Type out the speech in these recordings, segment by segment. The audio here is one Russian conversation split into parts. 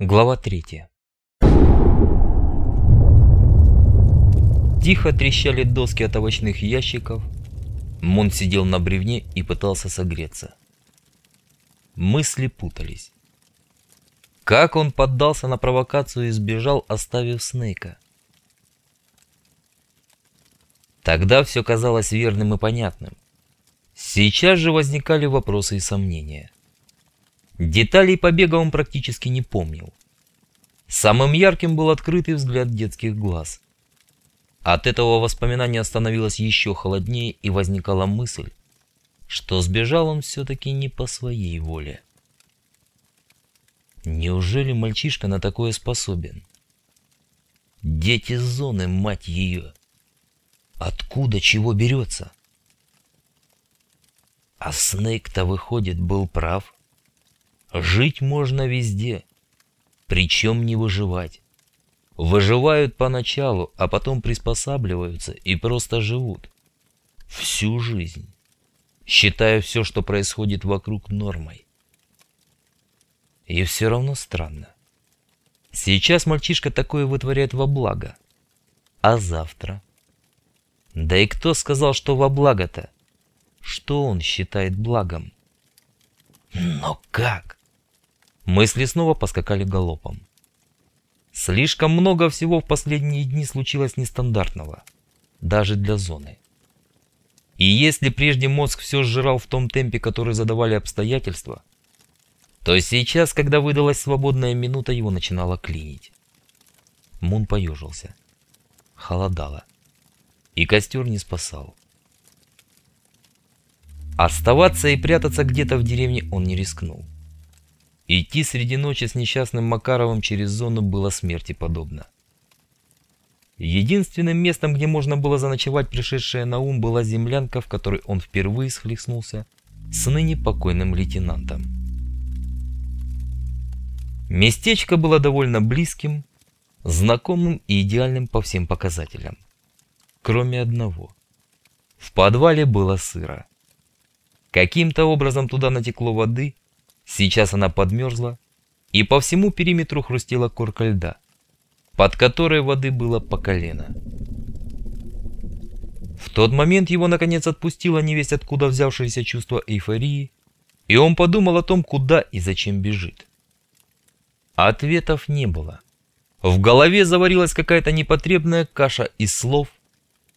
Глава 3 Тихо трещали доски от овощных ящиков. Мун сидел на бревне и пытался согреться. Мысли путались. Как он поддался на провокацию и сбежал, оставив Снейка? Тогда все казалось верным и понятным. Сейчас же возникали вопросы и сомнения. Деталей побега он практически не помнил. Самым ярким был открытый взгляд детских глаз. От этого воспоминания становилось еще холоднее и возникала мысль, что сбежал он все-таки не по своей воле. Неужели мальчишка на такое способен? Дети зоны, мать ее! Откуда чего берется? А Снейк-то, выходит, был прав. Жить можно везде, причем не выживать. Выживают поначалу, а потом приспосабливаются и просто живут. Всю жизнь. Считая все, что происходит вокруг нормой. И все равно странно. Сейчас мальчишка такое вытворяет во благо. А завтра? Да и кто сказал, что во благо-то? Что он считает благом? Но как? Мысли снова поскакали галопом. Слишком много всего в последние дни случилось нестандартного, даже для зоны. И если прежде мозг все сжирал в том темпе, который задавали обстоятельства, то сейчас, когда выдалась свободная минута, его начинало клинить. Мун поежился. Холодало. И костер не спасал. Оставаться и прятаться где-то в деревне он не рискнул. Идти среди ночи с несчастным Макаровым через зону было смерти подобно. Единственным местом, где можно было заночевать пришедшая на ум, была землянка, в которой он впервые схлестнулся с ныне покойным лейтенантом. Местечко было довольно близким, знакомым и идеальным по всем показателям. Кроме одного. В подвале было сыро. Каким-то образом туда натекло воды, Сейчас она подмерзла, и по всему периметру хрустела корка льда, под которой воды было по колено. В тот момент его наконец отпустило невесть откуда взявшееся чувство эйфории, и он подумал о том, куда и зачем бежит. Ответов не было. В голове заварилась какая-то непотребная каша из слов,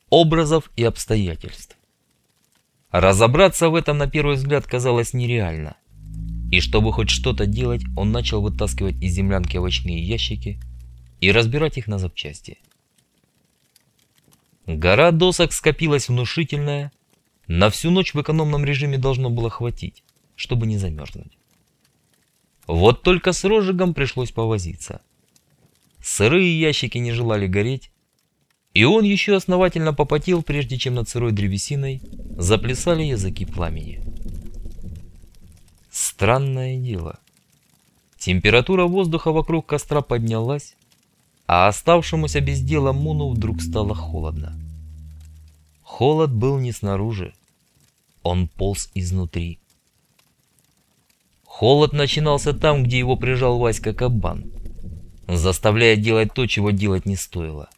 образов и обстоятельств. Разобраться в этом на первый взгляд казалось нереально. И чтобы хоть что-то делать, он начал вытаскивать из землянки овощные ящики и разбирать их на запчасти. Гора досок скопилась внушительная, на всю ночь в экономном режиме должно было хватить, чтобы не замерзнуть. Вот только с розжигом пришлось повозиться. Сырые ящики не желали гореть, и он еще основательно попотел, прежде чем над сырой древесиной заплясали языки пламени. Странное дело. Температура воздуха вокруг костра поднялась, а оставшемуся без дела Муну вдруг стало холодно. Холод был не снаружи, он полз изнутри. Холод начинался там, где его прижал Васька Кабан, заставляя делать то, чего делать не стоило.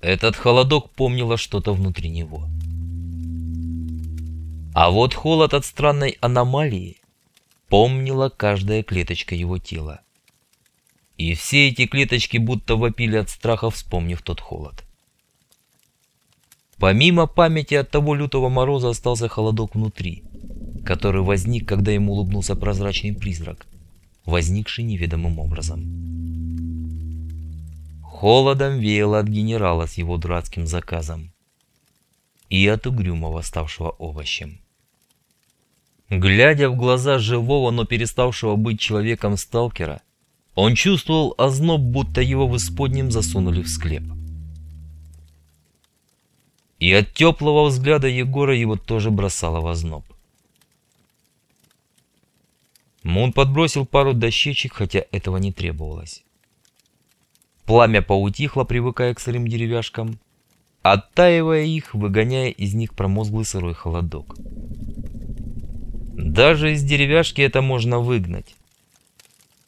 Этот холодок помнило что-то внутри него. А вот холод от странной аномалии помнила каждая клеточка его тела. И все эти клеточки будто вопили от страха, вспомнив тот холод. Помимо памяти от того лютого мороза остался холодок внутри, который возник, когда ему улыбнулся прозрачный призрак, возникший неведомым образом. Холодом веяло от генерала с его дурацким заказом и от угрюмого, ставшего овощем. Глядя в глаза живого, но переставшего быть человеком сталкера, он чувствовал озноб, будто его в исподнем засунули в склеп. И от теплого взгляда Егора его тоже бросало в озноб. Мун подбросил пару дощечек, хотя этого не требовалось. Пламя поутихло, привыкая к сырым деревяшкам, оттаивая их, выгоняя из них промозглый сырой холодок. Даже из деревяшки это можно выгнать.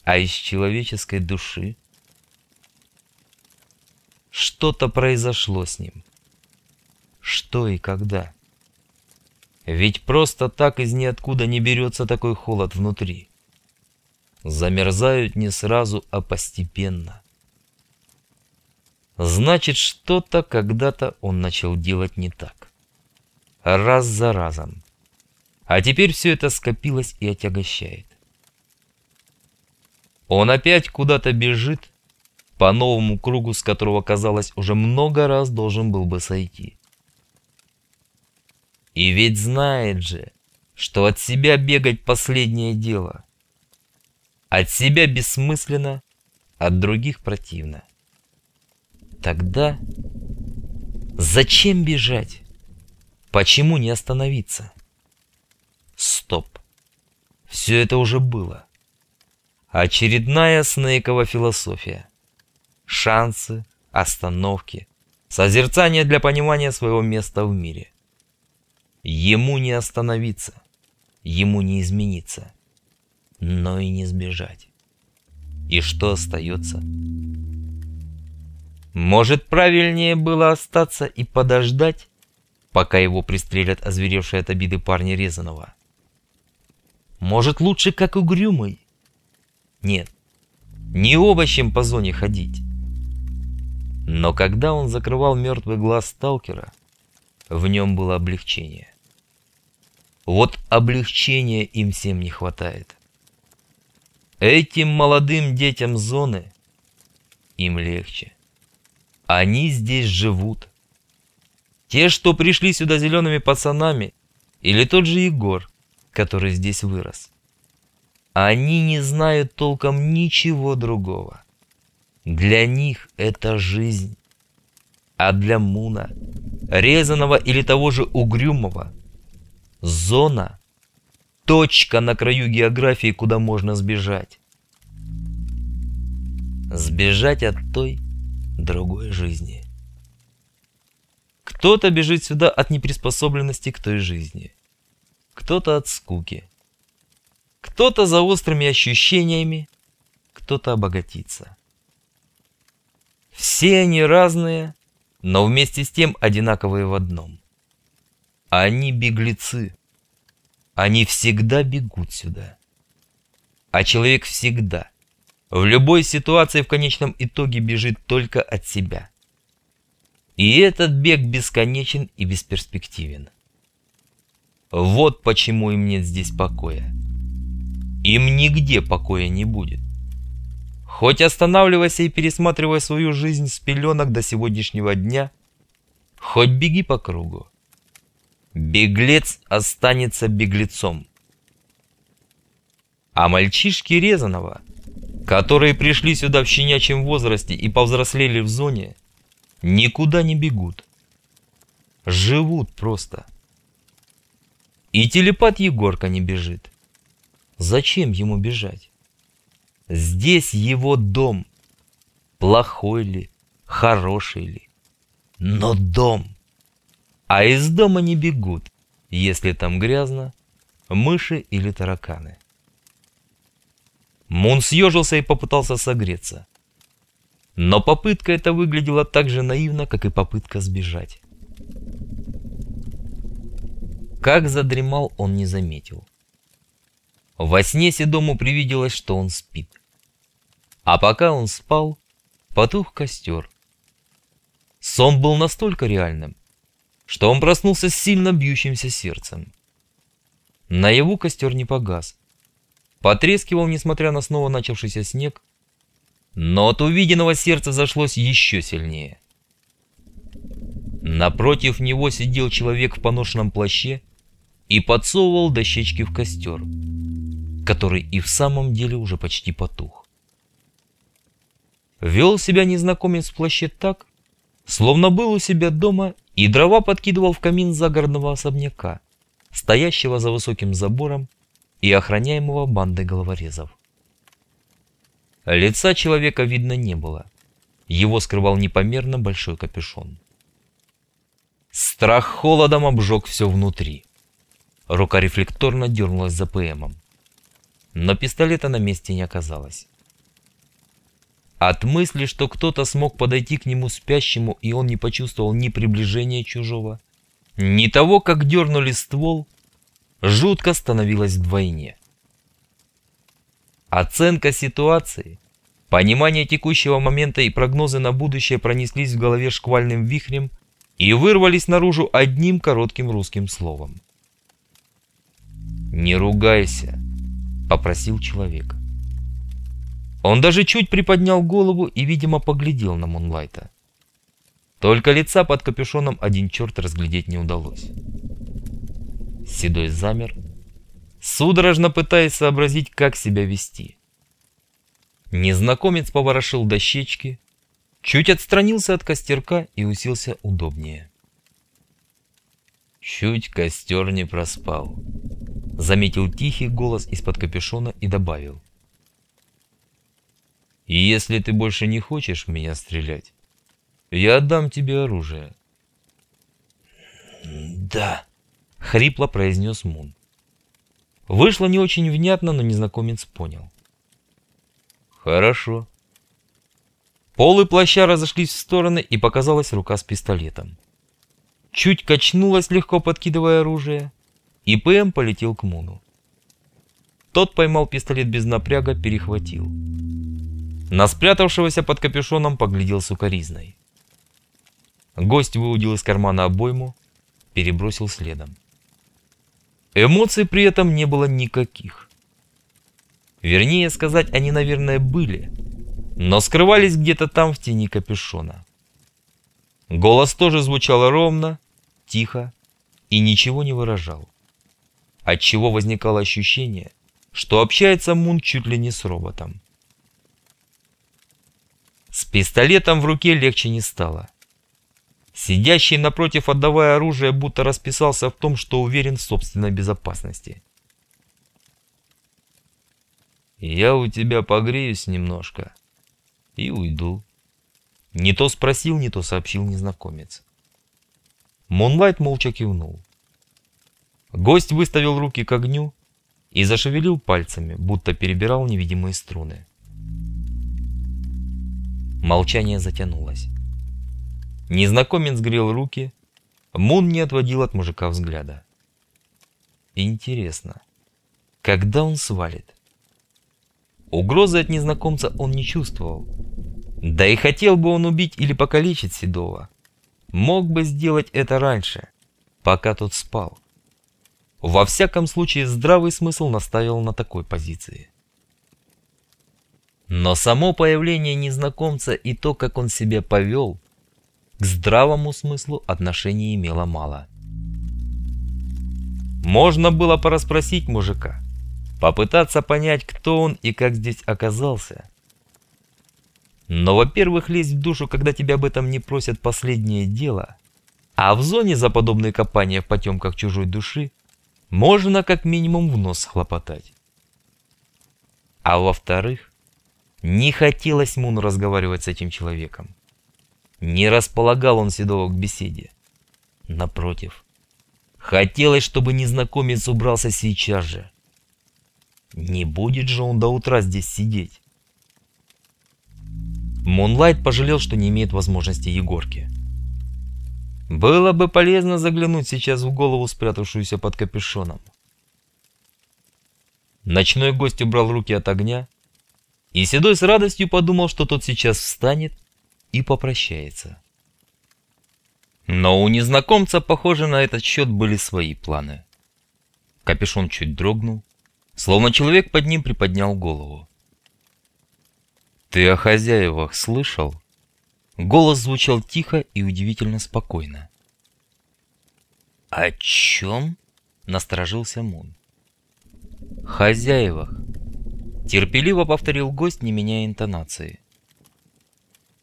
а из человеческой души. Что-то произошло с ним. Что и когда? Ведь просто так из ниоткуда не берется такой холод внутри. Замерзают не сразу, а постепенно. Значит, что-то когда-то он начал делать не так. Раз за разом. А теперь все это скопилось и отягощает. Он опять куда-то бежит, по новому кругу, с которого, казалось, уже много раз должен был бы сойти. И ведь знает же, что от себя бегать последнее дело. От себя бессмысленно, от других противно. Тогда зачем бежать? Почему не остановиться? Стоп. Все это уже было. Очередная Снейкова философия. Шансы, остановки, созерцание для понимания своего места в мире. Ему не остановиться, ему не измениться, но и не сбежать. И что остается? Может, правильнее было остаться и подождать, пока его пристрелят озверевшие от обиды парни Резанова? Может, лучше как угрюмый, нет, не овощем по зоне ходить. Но когда он закрывал мертвый глаз сталкера, в нем было облегчение. Вот облегчения им всем не хватает. Этим молодым детям зоны им легче. Они здесь живут. Те, что пришли сюда зелеными пацанами, или тот же Егор, который здесь вырос. Они не знают толком ничего другого. Для них это жизнь. А для Муна, резаного или того же угрюмого, зона – точка на краю географии, куда можно сбежать. Сбежать от той другой жизни. Кто-то бежит сюда от неприспособленности к той жизни. Кто-то от скуки. Кто-то за острыми ощущениями, кто-то обогатится. Все они разные, но вместе с тем одинаковые в одном. Они беглецы. Они всегда бегут сюда. А человек всегда, в любой ситуации в конечном итоге бежит только от себя. И этот бег бесконечен и бесперспективен. Вот почему им нет здесь покоя. Им нигде покоя не будет. Хоть останавливайся и пересматривай свою жизнь с пеленок до сегодняшнего дня, хоть беги по кругу. Беглец останется беглецом. А мальчишки Резанова, которые пришли сюда в щенячьем возрасте и повзрослели в зоне, никуда не бегут. Живут просто. И телепат Егорка не бежит. Зачем ему бежать? Здесь его дом. Плохой ли, хороший ли? Но дом. А из дома не бегут, если там грязно, мыши или тараканы. Мун съежился и попытался согреться. Но попытка эта выглядела так же наивно, как и попытка сбежать. Как задремал, он не заметил. Во сне Седому привиделось, что он спит. А пока он спал, потух костер. Сон был настолько реальным, что он проснулся с сильно бьющимся сердцем. Наяву костер не погас. Потрескивал, несмотря на снова начавшийся снег, но от увиденного сердце зашлось еще сильнее. Напротив него сидел человек в поношенном плаще и подсовывал дощечки в костер который и в самом деле уже почти потух. Вел себя незнакомец в плаще так, словно был у себя дома и дрова подкидывал в камин загородного особняка, стоящего за высоким забором и охраняемого бандой головорезов. Лица человека видно не было, его скрывал непомерно большой капюшон. Страх холодом обжег все внутри. Рука рефлекторно дернулась за ПМом но пистолета на месте не оказалось. От мысли, что кто-то смог подойти к нему спящему, и он не почувствовал ни приближения чужого, ни того, как дернули ствол, жутко становилось вдвойне. Оценка ситуации, понимание текущего момента и прогнозы на будущее пронеслись в голове шквальным вихрем и вырвались наружу одним коротким русским словом. «Не ругайся», — попросил человек. Он даже чуть приподнял голову и, видимо, поглядел на Мунлайта. Только лица под капюшоном один черт разглядеть не удалось. Седой замер, судорожно пытаясь сообразить, как себя вести. Незнакомец поворошил дощечки, чуть отстранился от костерка и уселся удобнее. Чуть костер не проспал. Заметил тихий голос из-под капюшона и добавил. И если ты больше не хочешь в меня стрелять, я отдам тебе оружие. Да, хрипло произнес Мун. Вышло не очень внятно, но незнакомец понял. Хорошо. Полы плаща разошлись в стороны, и показалась рука с пистолетом. Чуть качнулась, легко подкидывая оружие, и ПМ полетел к Муну. Тот поймал пистолет без напряга, перехватил. На спрятавшегося под капюшоном поглядел сукоризной. Гость выудил из кармана обойму, перебросил следом. Эмоций при этом не было никаких. Вернее сказать, они, наверное, были, но скрывались где-то там в тени капюшона. Голос тоже звучал ровно, тихо и ничего не выражал. Отчего возникало ощущение, что общается Мун чуть ли не с роботом. С пистолетом в руке легче не стало. Сидящий напротив, отдавая оружие, будто расписался в том, что уверен в собственной безопасности. «Я у тебя погреюсь немножко и уйду». Не то спросил, не то сообщил незнакомец. Мунлайт молча кивнул. Гость выставил руки к огню и зашевелил пальцами, будто перебирал невидимые струны. Молчание затянулось. Незнакомец грел руки, Мун не отводил от мужика взгляда. Интересно, когда он свалит? Угрозы от незнакомца он не чувствовал. Да и хотел бы он убить или покалечить Седова. Мог бы сделать это раньше, пока тот спал. Во всяком случае, здравый смысл наставил на такой позиции. Но само появление незнакомца и то, как он себя повел, к здравому смыслу отношения имело мало. Можно было порасспросить мужика, попытаться понять, кто он и как здесь оказался. Но, во-первых, лезть в душу, когда тебя об этом не просят последнее дело, а в зоне за подобные копания в потемках чужой души можно как минимум в нос хлопотать. А во-вторых, не хотелось Муну разговаривать с этим человеком. Не располагал он Седова к беседе. Напротив, хотелось, чтобы незнакомец убрался сейчас же. Не будет же он до утра здесь сидеть. Мунлайт пожалел, что не имеет возможности Егорки. Было бы полезно заглянуть сейчас в голову, спрятавшуюся под капюшоном. Ночной гость убрал руки от огня, и Седой с радостью подумал, что тот сейчас встанет и попрощается. Но у незнакомца, похоже, на этот счет были свои планы. Капюшон чуть дрогнул, словно человек под ним приподнял голову. «Ты о хозяевах слышал?» Голос звучал тихо и удивительно спокойно. «О чем?» — насторожился Мун. «Хозяевах», — терпеливо повторил гость, не меняя интонации.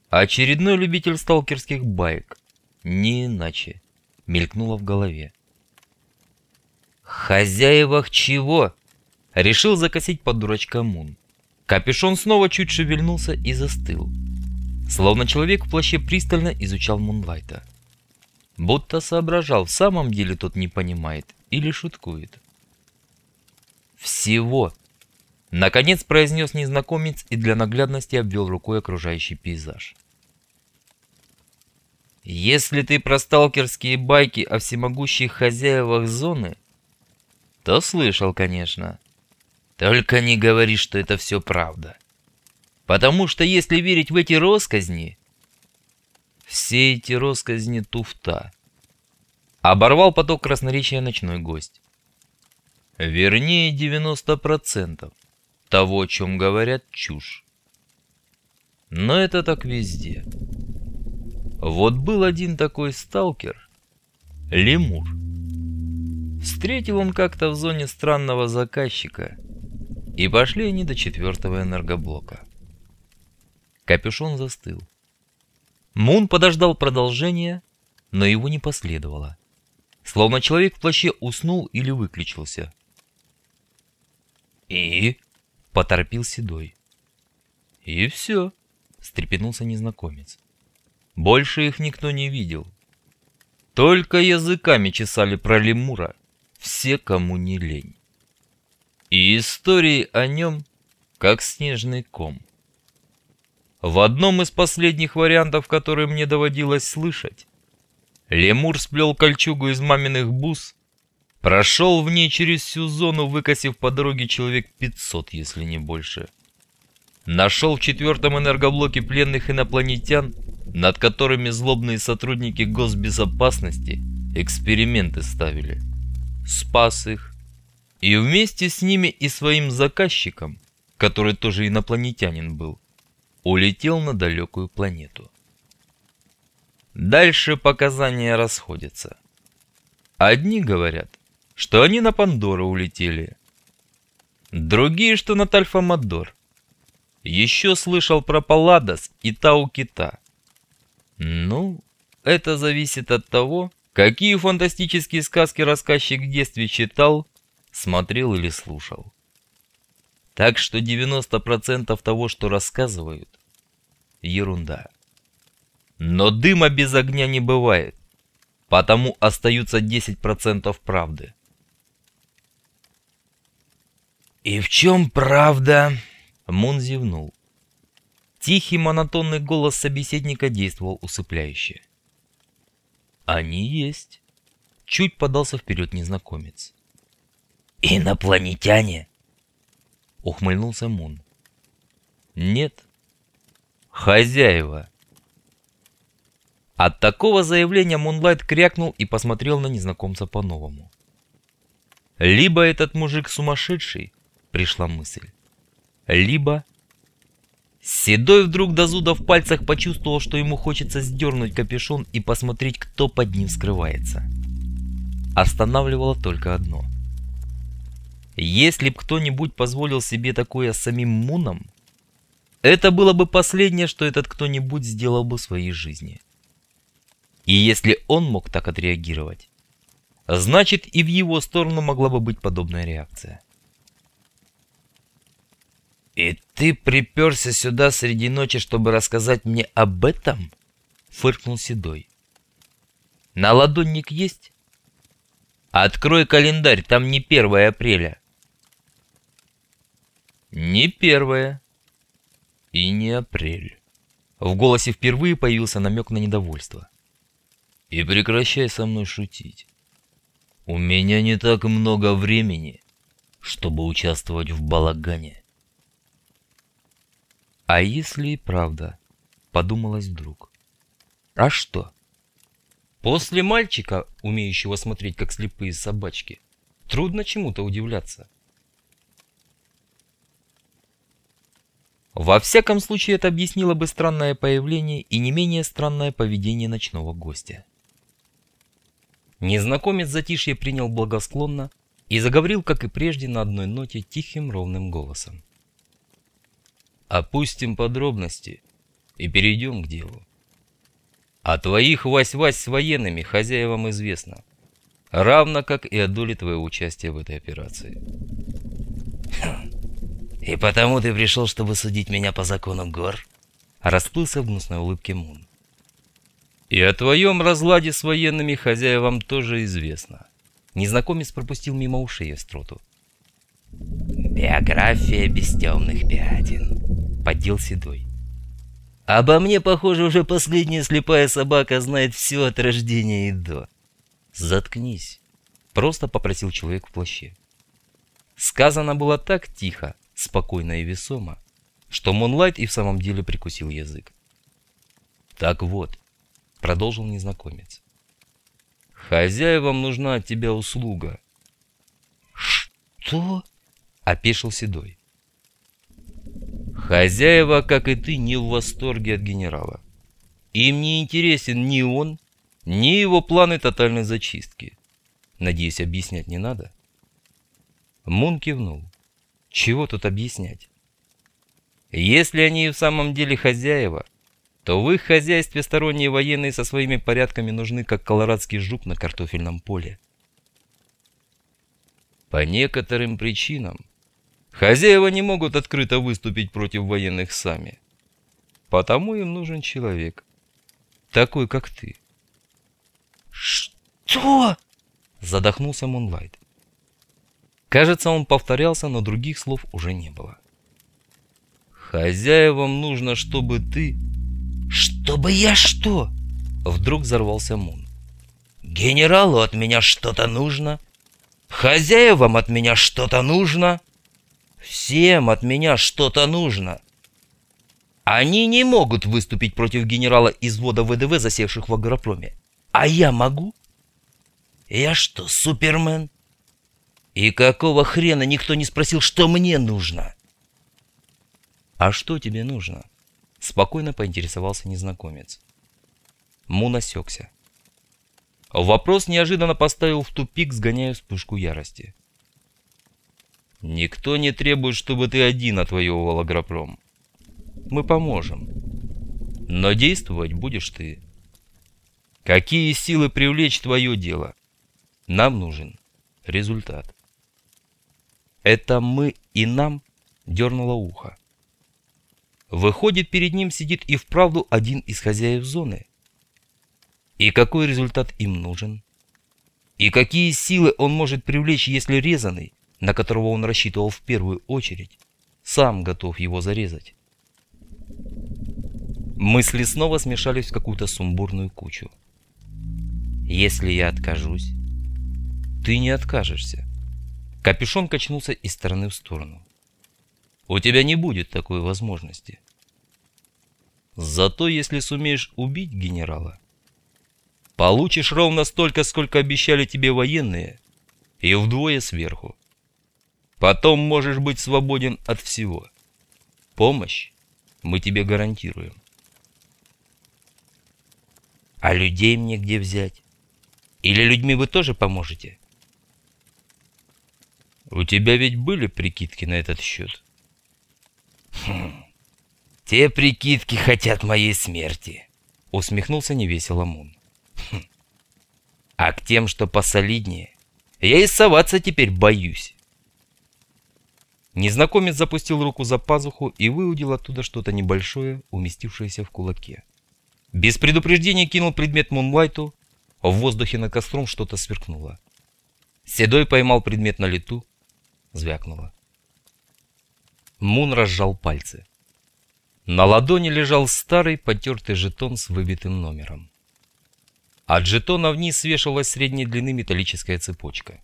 Очередной любитель сталкерских байк. Не иначе. Мелькнуло в голове. «Хозяевах чего?» Решил закосить под дурачка Мун. Капюшон снова чуть шевельнулся и застыл. Словно человек в плаще пристально изучал Мунлайта. Будто соображал, в самом деле тот не понимает или шуткует. «Всего!» Наконец произнес незнакомец и для наглядности обвел рукой окружающий пейзаж. Если ты про сталкерские байки о всемогущих хозяевах зоны, то слышал, конечно. Только не говори, что это все правда. Потому что если верить в эти росказни, все эти росказни туфта. Оборвал поток красноречия ночной гость. Вернее, 90% того, о чем говорят, чушь. Но это так везде. Вот был один такой сталкер, лемур. Встретил он как-то в зоне странного заказчика, и пошли они до четвертого энергоблока. Капюшон застыл. Мун подождал продолжения, но его не последовало. Словно человек в плаще уснул или выключился. «И?» — поторопил Седой. «И все», — встрепенулся незнакомец. Больше их никто не видел. Только языками чесали про лемура все, кому не лень. И истории о нем, как снежный ком. В одном из последних вариантов, которые мне доводилось слышать, лемур сплел кольчугу из маминых бус, прошел в ней через всю зону, выкосив по дороге человек 500, если не больше. Нашел в четвертом энергоблоке пленных инопланетян над которыми злобные сотрудники госбезопасности эксперименты ставили. Спас их. И вместе с ними и своим заказчиком, который тоже инопланетянин был, улетел на далекую планету. Дальше показания расходятся. Одни говорят, что они на Пандору улетели. Другие, что на Тальфа-Мадор. Еще слышал про Палладос и Тау-Кита. Ну, это зависит от того, какие фантастические сказки рассказчик в детстве читал, смотрел или слушал. Так что 90% того, что рассказывают, ерунда. Но дыма без огня не бывает, потому остаются 10% правды. «И в чем правда?» Мун зевнул. Тихий монотонный голос собеседника действовал усыпляюще. «Они есть», — чуть подался вперед незнакомец. «Инопланетяне?» — ухмыльнулся Мун. «Нет, хозяева». От такого заявления Мунлайт крякнул и посмотрел на незнакомца по-новому. Либо этот мужик сумасшедший, пришла мысль, либо Седой вдруг до зуда в пальцах почувствовал, что ему хочется сдернуть капюшон и посмотреть, кто под ним скрывается. Останавливало только одно. Если б кто-нибудь позволил себе такое самим Муном, это было бы последнее, что этот кто-нибудь сделал бы в своей жизни. И если он мог так отреагировать, значит и в его сторону могла бы быть подобная реакция. «И ты приперся сюда среди ночи, чтобы рассказать мне об этом?» — фыркнул Седой. «На ладонник есть?» «Открой календарь, там не 1 апреля». «Не первое и не апрель». В голосе впервые появился намек на недовольство. «И прекращай со мной шутить. У меня не так много времени, чтобы участвовать в балагане». А если и правда? Подумалось вдруг. А что? После мальчика, умеющего смотреть как слепые собачки, трудно чему-то удивляться. Во всяком случае, это объяснило бы странное появление и не менее странное поведение ночного гостя. Незнакомец затишье принял благосклонно и заговорил, как и прежде, на одной ноте тихим ровным голосом. Опустим подробности и перейдем к делу. О твоих вась-вась с военными хозяевам известно, равно как и о доле твоего участия в этой операции. «И потому ты пришел, чтобы судить меня по законам гор?» Расплылся в гнусной улыбке Мун. «И о твоем разладе с военными хозяевам тоже известно». Незнакомец пропустил мимо ушей остроту. Биография без темных пятен. Поддел Седой. Обо мне, похоже, уже последняя слепая собака знает все от рождения и до. Заткнись. Просто попросил человек в плаще. Сказано было так тихо, спокойно и весомо, что Монлайт и в самом деле прикусил язык. Так вот, продолжил незнакомец. Хозяевам нужна от тебя услуга. Что? Опешил Седой. Хозяева, как и ты, не в восторге от генерала. Им не интересен ни он, ни его планы тотальной зачистки. Надеюсь, объяснять не надо? Мун кивнул. Чего тут объяснять? Если они в самом деле хозяева, то в их хозяйстве сторонние военные со своими порядками нужны, как колорадский жук на картофельном поле. По некоторым причинам хозяева не могут открыто выступить против военных сами. Потому им нужен человек, такой как ты. «Что?» – задохнулся Мунлайт. Кажется, он повторялся, но других слов уже не было. «Хозяевам нужно, чтобы ты «Чтобы я что?» Вдруг взорвался Мун. «Генералу от меня что-то нужно? Хозяевам от меня что-то нужно? Всем от меня что-то нужно!» Они не могут выступить против генерала из вода ВДВ, засевших в агропроме. А я могу? Я что, супермен? И какого хрена никто не спросил, что мне нужно? А что тебе нужно? Спокойно поинтересовался незнакомец. Мун осекся. Вопрос неожиданно поставил в тупик, сгоняя вспышку ярости. «Никто не требует, чтобы ты один отвоевывал агропром. Мы поможем. Но действовать будешь ты. Какие силы привлечь твое дело? Нам нужен результат». «Это мы и нам?» — дернуло ухо. Выходит, перед ним сидит и вправду один из хозяев зоны. И какой результат им нужен? И какие силы он может привлечь, если резанный, на которого он рассчитывал в первую очередь, сам готов его зарезать? Мысли снова смешались в какую-то сумбурную кучу. Если я откажусь, ты не откажешься. Капюшон качнулся из стороны в сторону. У тебя не будет такой возможности. Зато если сумеешь убить генерала, получишь ровно столько, сколько обещали тебе военные, и вдвое сверху. Потом можешь быть свободен от всего. Помощь мы тебе гарантируем. А людей мне где взять? Или людьми вы тоже поможете? У тебя ведь были прикидки на этот счет? Хм. Те прикидки хотят моей смерти, усмехнулся невесело Мун. Хм. А к тем, что посолиднее, я и соваться теперь боюсь. Незнакомец запустил руку за пазуху и выудил оттуда что-то небольшое, уместившееся в кулаке. Без предупреждения кинул предмет Мунлайту, в воздухе над костром что-то сверкнуло. Седой поймал предмет на лету, звякнуло. Мун разжал пальцы. На ладони лежал старый потертый жетон с выбитым номером. От жетона вниз свешивалась средней длины металлическая цепочка.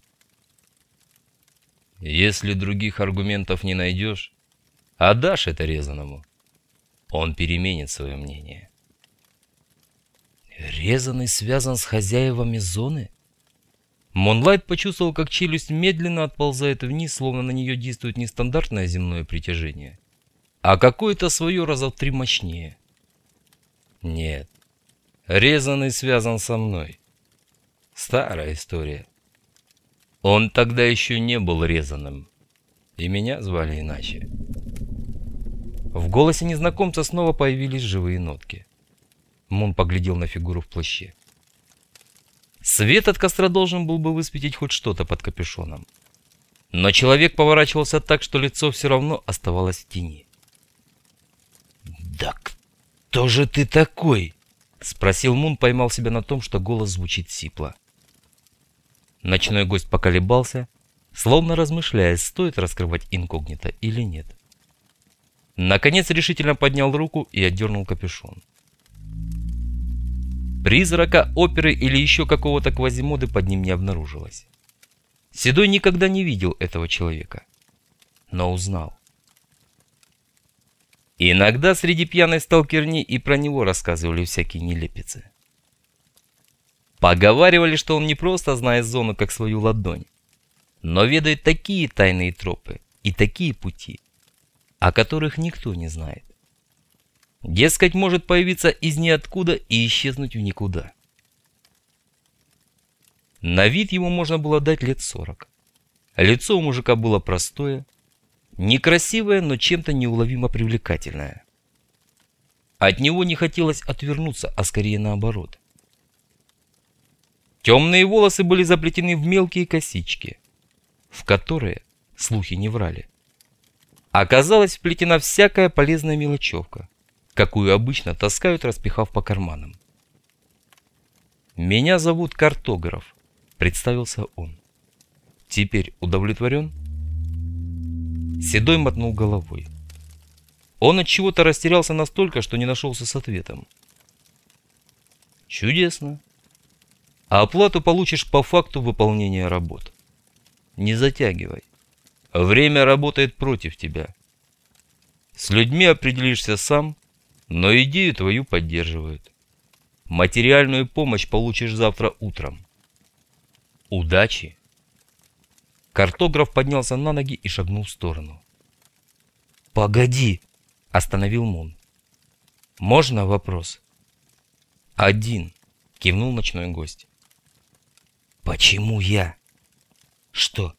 Если других аргументов не найдешь, отдашь это резаному. Он переменит свое мнение. Резанный связан с хозяевами зоны? Монлайт почувствовал, как челюсть медленно отползает вниз, словно на нее действует нестандартное земное притяжение, а какое-то свое раза в три мощнее. Нет, резанный связан со мной. Старая история. Он тогда еще не был резаным, и меня звали иначе. В голосе незнакомца снова появились живые нотки. Мун поглядел на фигуру в плаще. Свет от костра должен был бы высветить хоть что-то под капюшоном. Но человек поворачивался так, что лицо все равно оставалось в тени. «Да кто же ты такой?» — спросил Мун, поймал себя на том, что голос звучит сипло. Ночной гость поколебался, словно размышляя, стоит раскрывать инкогнито или нет. Наконец решительно поднял руку и отдернул капюшон. Призрака, оперы или еще какого-то квазимоды под ним не обнаружилось. Седой никогда не видел этого человека, но узнал. Иногда среди пьяной сталкерни и про него рассказывали всякие нелепицы. Поговаривали, что он не просто знает зону как свою ладонь, но ведает такие тайные тропы и такие пути, о которых никто не знает. Дескать, может появиться из ниоткуда и исчезнуть в никуда. На вид ему можно было дать лет сорок. Лицо у мужика было простое, некрасивое, но чем-то неуловимо привлекательное. От него не хотелось отвернуться, а скорее наоборот. Темные волосы были заплетены в мелкие косички, в которые, слухи не врали, оказалась вплетена всякая полезная мелочевка, какую обычно таскают, распихав по карманам. «Меня зовут Картограф», — представился он. «Теперь удовлетворен?» Седой мотнул головой. Он от чего-то растерялся настолько, что не нашелся с ответом. «Чудесно. А оплату получишь по факту выполнения работ. Не затягивай. Время работает против тебя. С людьми определишься сам, но идею твою поддерживают. Материальную помощь получишь завтра утром. Удачи! Картограф поднялся на ноги и шагнул в сторону. «Погоди!» – остановил Мун. «Можно вопрос?» «Один!» – кивнул ночной гость. «Почему я?» «Что,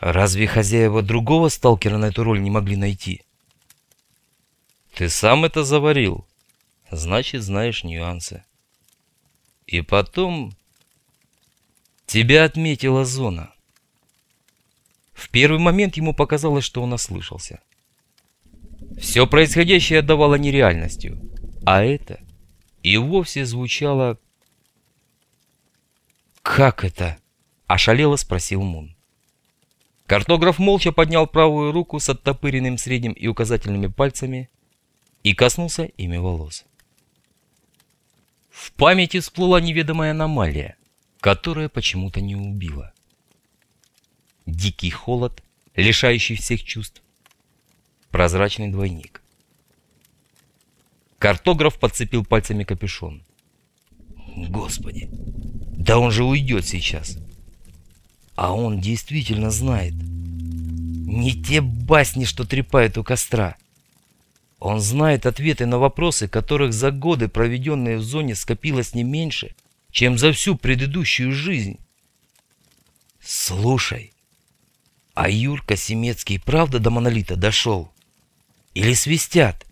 разве хозяева другого сталкера на эту роль не могли найти?» Ты сам это заварил. Значит, знаешь нюансы. И потом... Тебя отметила зона. В первый момент ему показалось, что он ослышался. Все происходящее отдавало нереальностью. А это и вовсе звучало... «Как это?» – ошалело спросил Мун. Картограф молча поднял правую руку с оттопыренным средним и указательными пальцами и коснулся ими волос. В памяти всплыла неведомая аномалия, которая почему-то не убила. Дикий холод, лишающий всех чувств. Прозрачный двойник. Картограф подцепил пальцами капюшон. Господи, да он же уйдет сейчас. А он действительно знает. Не те басни, что трепают у костра. Он знает ответы на вопросы, которых за годы, проведенные в зоне, скопилось не меньше, чем за всю предыдущую жизнь. Слушай, а Юрка Семецкий правда до монолита дошел? Или свистят?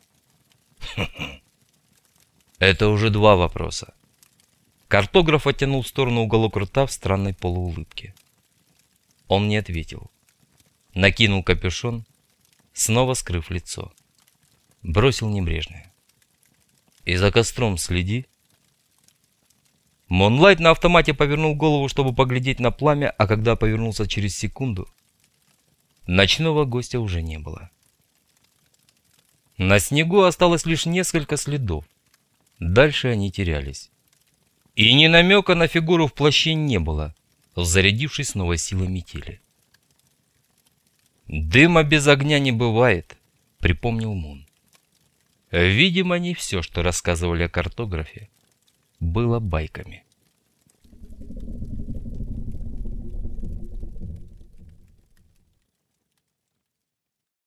Это уже два вопроса. Картограф оттянул в сторону уголок рта в странной полуулыбке. Он не ответил. Накинул капюшон, снова скрыв лицо бросил небрежно. «И за костром следи». Монлайт на автомате повернул голову, чтобы поглядеть на пламя, а когда повернулся через секунду, ночного гостя уже не было. На снегу осталось лишь несколько следов. Дальше они терялись. И ни намека на фигуру в плаще не было, зарядившись новой силой метели. «Дыма без огня не бывает», — припомнил Мун. Видимо, не все, что рассказывали о картографе, было байками.